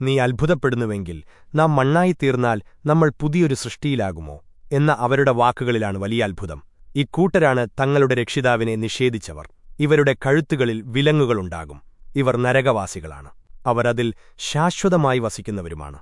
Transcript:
നീ അത്ഭുതപ്പെടുന്നുവെങ്കിൽ നാം മണ്ണായിത്തീർന്നാൽ നമ്മൾ പുതിയൊരു സൃഷ്ടിയിലാകുമോ എന്ന അവരുടെ വാക്കുകളിലാണ് വലിയ അത്ഭുതം. ഇക്കൂട്ടരാണ് തങ്ങളുടെ രക്ഷിതാവിനെ നിഷേധിച്ചവർ. ഇവരുടെ കഴുത്തുകളിൽ വിലങ്ങുകളുണ്ടാകും. ഇവർ നരകവാസികളാണ്. അവരതിൽ ശാശ്വതമായി വസിക്കുന്നവരുമാണ്.